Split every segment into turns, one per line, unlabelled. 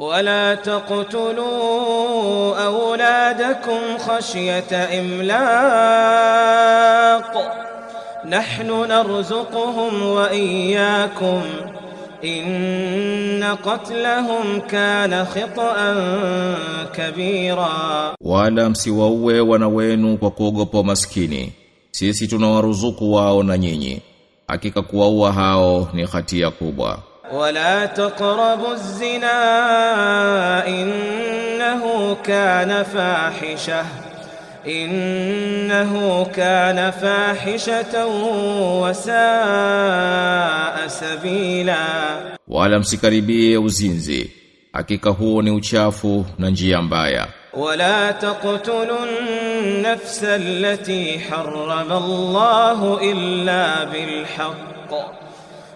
ولا تقتلوا أولادكم خشية إملاق نحن نرزقهم وإياكم إن قتلهم كان خطأ كبيرا
wala msiwaue wana wenu kwa kuogopa maskini sisi tunawaruzuku wao na nyinyi hakika kuwaua hao ni hatia kubwa
ولا تقربوا الزنا إنه كان فاحشة. إنه كان فاحشة وساء سبيلا.
Wala msikaribie uzinzi. Hakika huo ni uchafu na njia mbaya.
ولا تقتلوا النفس التي حرم الله إلا بالحق.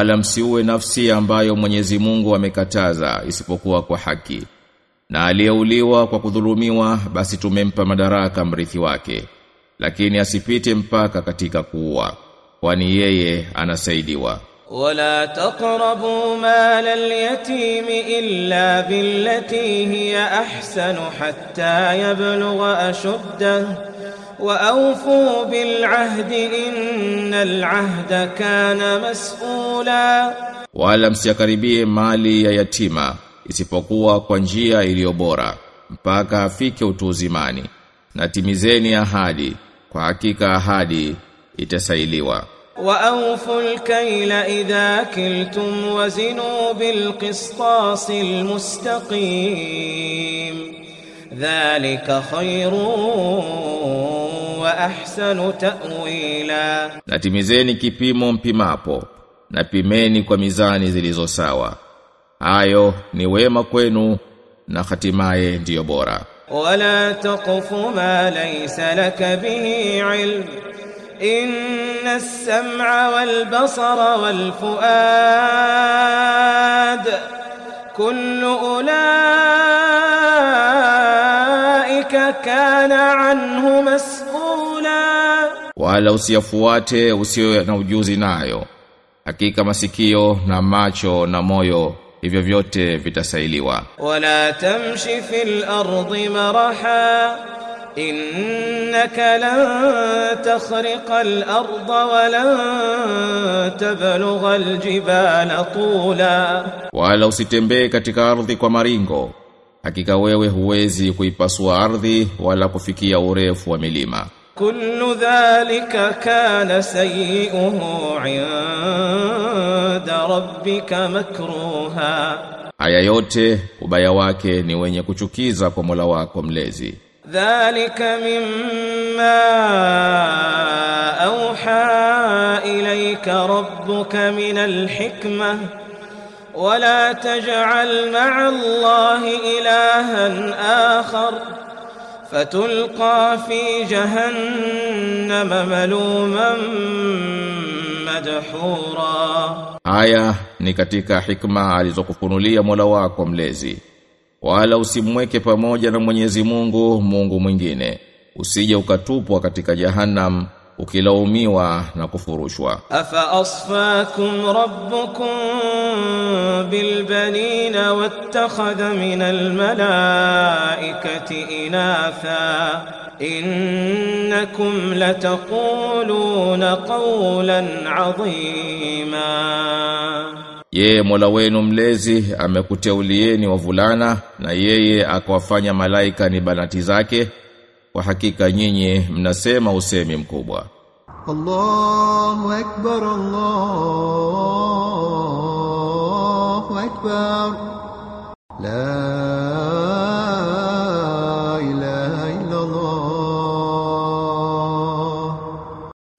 wala msiue nafsi ambayo Mwenyezi Mungu amekataza isipokuwa kwa haki. Na aliyeuliwa kwa kudhulumiwa basi tumempa madaraka mrithi wake lakini asipite mpaka katika kuua kwani yeye anasaidiwa.
Wala taqrabu mala al-yatim illa billati hiya ahsanu hatta yablugha ashuddahu وأوفوا بالعهد إن العهد كان مسؤولا
wala msiakaribie mali ya yatima isipokuwa kwa njia iliyo bora mpaka afike utu uzimani na timizeni ahadi kwa hakika ahadi itasailiwa
وأوفوا الكيل إذا كلتم وزنوا بالقسطاس المستقيم ذلك خير وأحسن تأويلا
na timizeni kipimo mpimapo na pimeni kwa mizani zilizo sawa hayo ni wema kwenu na hatimaye ndiyo bora
ولا تقف ما ليس لك به علم إن السمع والبصر والفؤاد كل أولئك كان عنه مسؤولا
wala usiyafuate usio na ujuzi nayo. Hakika masikio na macho na moyo hivyo vyote vitasailiwa.
Wala tamshi fil ardi maraha innaka la takhriqa al arda wa la tablugha al jibala tula.
Wala usitembee katika ardhi kwa maringo. Hakika wewe huwezi kuipasua ardhi wala kufikia urefu wa milima.
كل ذلك كان سيئه عند ربك مكروها
haya yote ubaya wake ni wenye kuchukiza kwa Mola wako mlezi
dhalika mimma auha ilayka rabbuka min alhikmah wala taj'al ma'a allahi ilahan akhar فتلقى في جهنم ملوما مدحورا
haya ni katika hikma alizokufunulia Mola wako mlezi wala usimweke pamoja na Mwenyezi Mungu Mungu mwingine usije ukatupwa katika jahannam ukilaumiwa na kufurushwa.
Afa asfaakum rabbukum bilbanin wattakhadha min almalaikati inatha. Innakum lataquluna qawlan
adhima Ye Mola wenu mlezi amekuteulieni wavulana na yeye akawafanya malaika ni banati zake wa hakika nyinyi mnasema usemi mkubwa.
Allahu akbar Allahu akbar. La ilaha illa Allah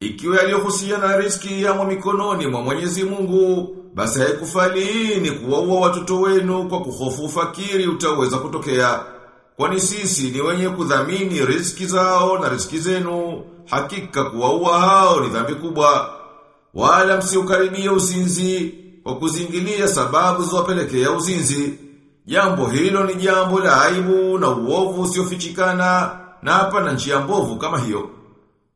Ikiwa yaliyohusiana na riski yamo mikononi mwa Mwenyezi Mungu basi haikufalini kuwaua watoto wenu kwa kuhofu fakiri utaweza kutokea.
Kwani sisi ni wenye kudhamini riziki zao na riziki zenu, hakika kuwaua hao ni dhambi kubwa. Wala msiukaribie uzinzi kwa kuzingilia sababu ziwapelekea uzinzi. Jambo hilo ni jambo la aibu na uovu usiofichikana na hapa na njia mbovu kama hiyo.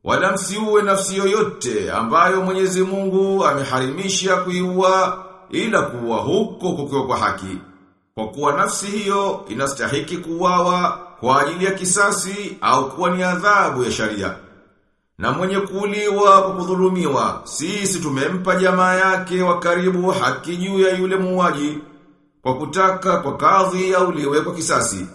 Wala msiue nafsi yoyote ambayo Mwenyezi Mungu ameharimisha kuiua ila kuwa huko kukiwa kwa haki. Kwa kuwa nafsi hiyo inastahiki kuwawa kwa ajili ya kisasi au kuwa ni adhabu ya sharia. Na mwenye kuuliwa kwa kudhulumiwa, sisi tumempa jamaa yake wa karibu haki juu ya yule muuaji kwa kutaka kwa kadhi auliwe kwa kisasi.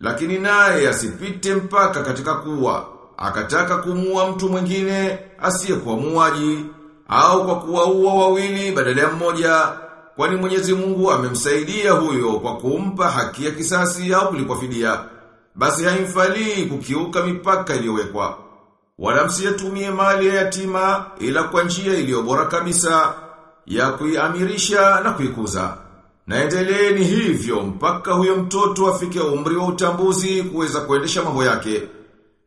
Lakini naye asipite mpaka katika kuwa, akataka kumua mtu mwingine asiyekuwa muuaji au kwa kuwaua wawili badala ya mmoja, kwani Mwenyezi Mungu amemsaidia huyo kwa kumpa haki ya kisasi au kulipwa fidia. Basi haimfalii kukiuka mipaka iliyowekwa. Wala msiyatumie mali ya yatima ila kwa njia iliyo bora kabisa ya kuiamirisha na kuikuza. Na endeleeni hivyo mpaka huyo mtoto afike umri wa utambuzi kuweza kuendesha mambo yake.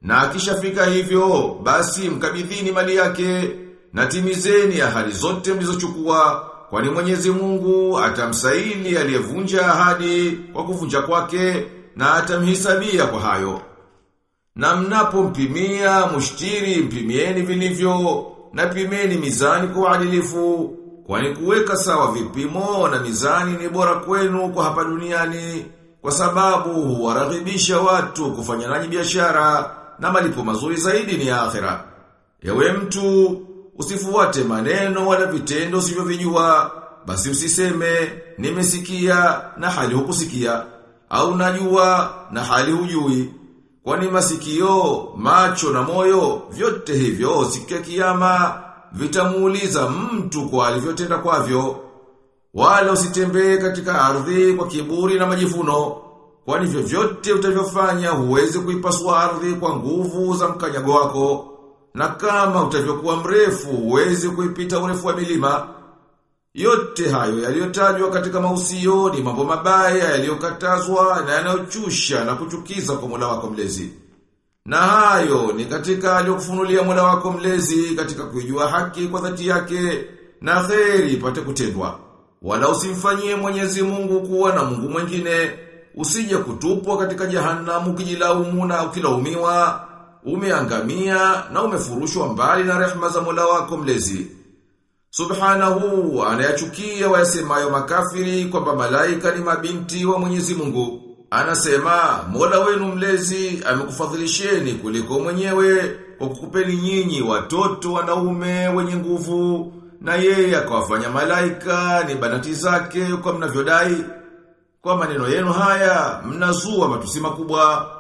Na akishafika hivyo, basi mkabidhini mali yake na timizeni ahadi zote mlizochukua, kwani Mwenyezi Mungu atamsaili aliyevunja ahadi kwa kuvunja kwake na atamhisabia kwa hayo. Na mnapompimia mushtiri mpimieni vilivyo na pimeni mizani kwa uadilifu kwani kuweka sawa vipimo na mizani ni bora kwenu kwa hapa duniani kwa sababu huwaraghibisha watu kufanya nanyi biashara na malipo mazuri zaidi ni akhera. Ewe mtu usifuate maneno wala vitendo sivyo usivyovijua basi usiseme nimesikia na hali hukusikia au najua na hali hujui kwani masikio, macho na moyo vyote hivyo sikia ya kiyama vitamuuliza mtu kwa alivyotenda kwavyo. Wala usitembee katika ardhi kwa kiburi na majivuno, kwani vyovyote utavyofanya huwezi kuipasua ardhi kwa nguvu za mkanyago wako, na kama utavyokuwa mrefu uweze kuipita urefu wa milima. Yote hayo yaliyotajwa katika mausio ni mambo mabaya yaliyokatazwa na yanayochusha na kuchukiza kwa Mola wako mlezi. Na hayo ni katika aliyokufunulia Mola wako mlezi katika kuijua haki kwa dhati yake na kheri ipate kutendwa. Wala usimfanyie Mwenyezi Mungu kuwa na Mungu mwingine, usije kutupwa katika jehanamu ukijilaumu na ukilaumiwa, umeangamia na umefurushwa mbali na rehema za Mola wako mlezi. Subhanahu anayachukia wayasemayo makafiri kwamba malaika ni mabinti wa Mwenyezi Mungu. Anasema, Mola wenu mlezi amekufadhilisheni kuliko mwenyewe kwa kukupeni nyinyi watoto wanaume wenye nguvu na yeye akawafanya malaika ni banati zake kwa mnavyodai. Kwa maneno yenu haya mnazua matusi makubwa